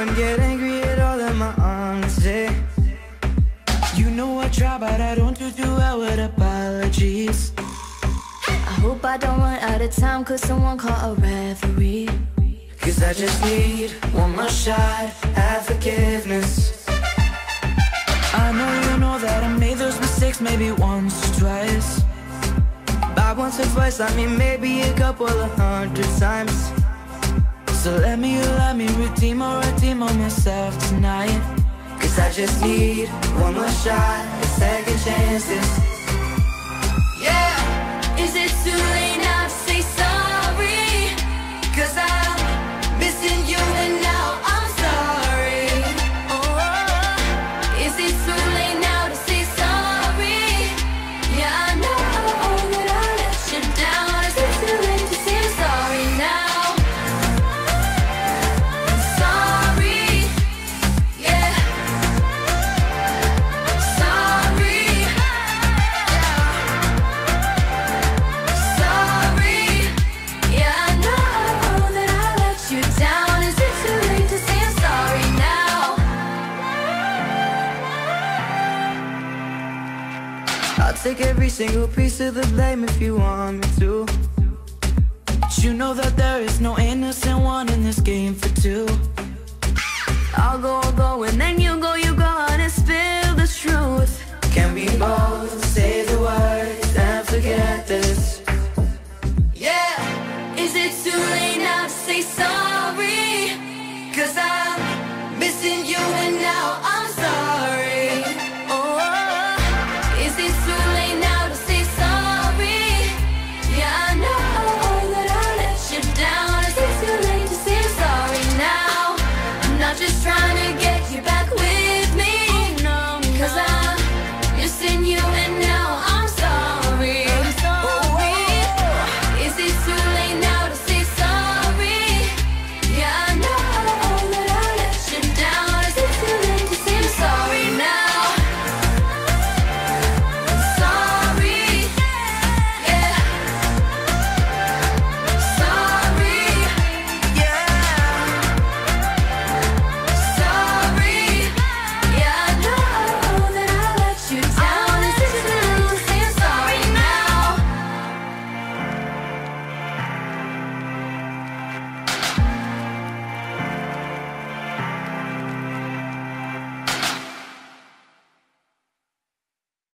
and get angry at all of my honesty. You know I try, but I don't do too well with apologies. I hope I don't run out of time, cause someone call a referee. Cause I just need one more shot at forgiveness. I know you know that I made those mistakes maybe once or twice. By once or twice, I mean maybe a couple of hundred times. So let me, let me redeem or redeem on myself tonight. Cause I just need one more shot, a second chances. Yeah! Is it too late now I'll take every single piece of the blame if you want me to But you know that there is no innocent one in this game for two I'll go, I'll go, and then you go, you go, and spill the truth Can we both say the words and forget this? Yeah! Is it too late now to say sorry? Cause I